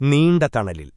നീണ്ട തണലിൽ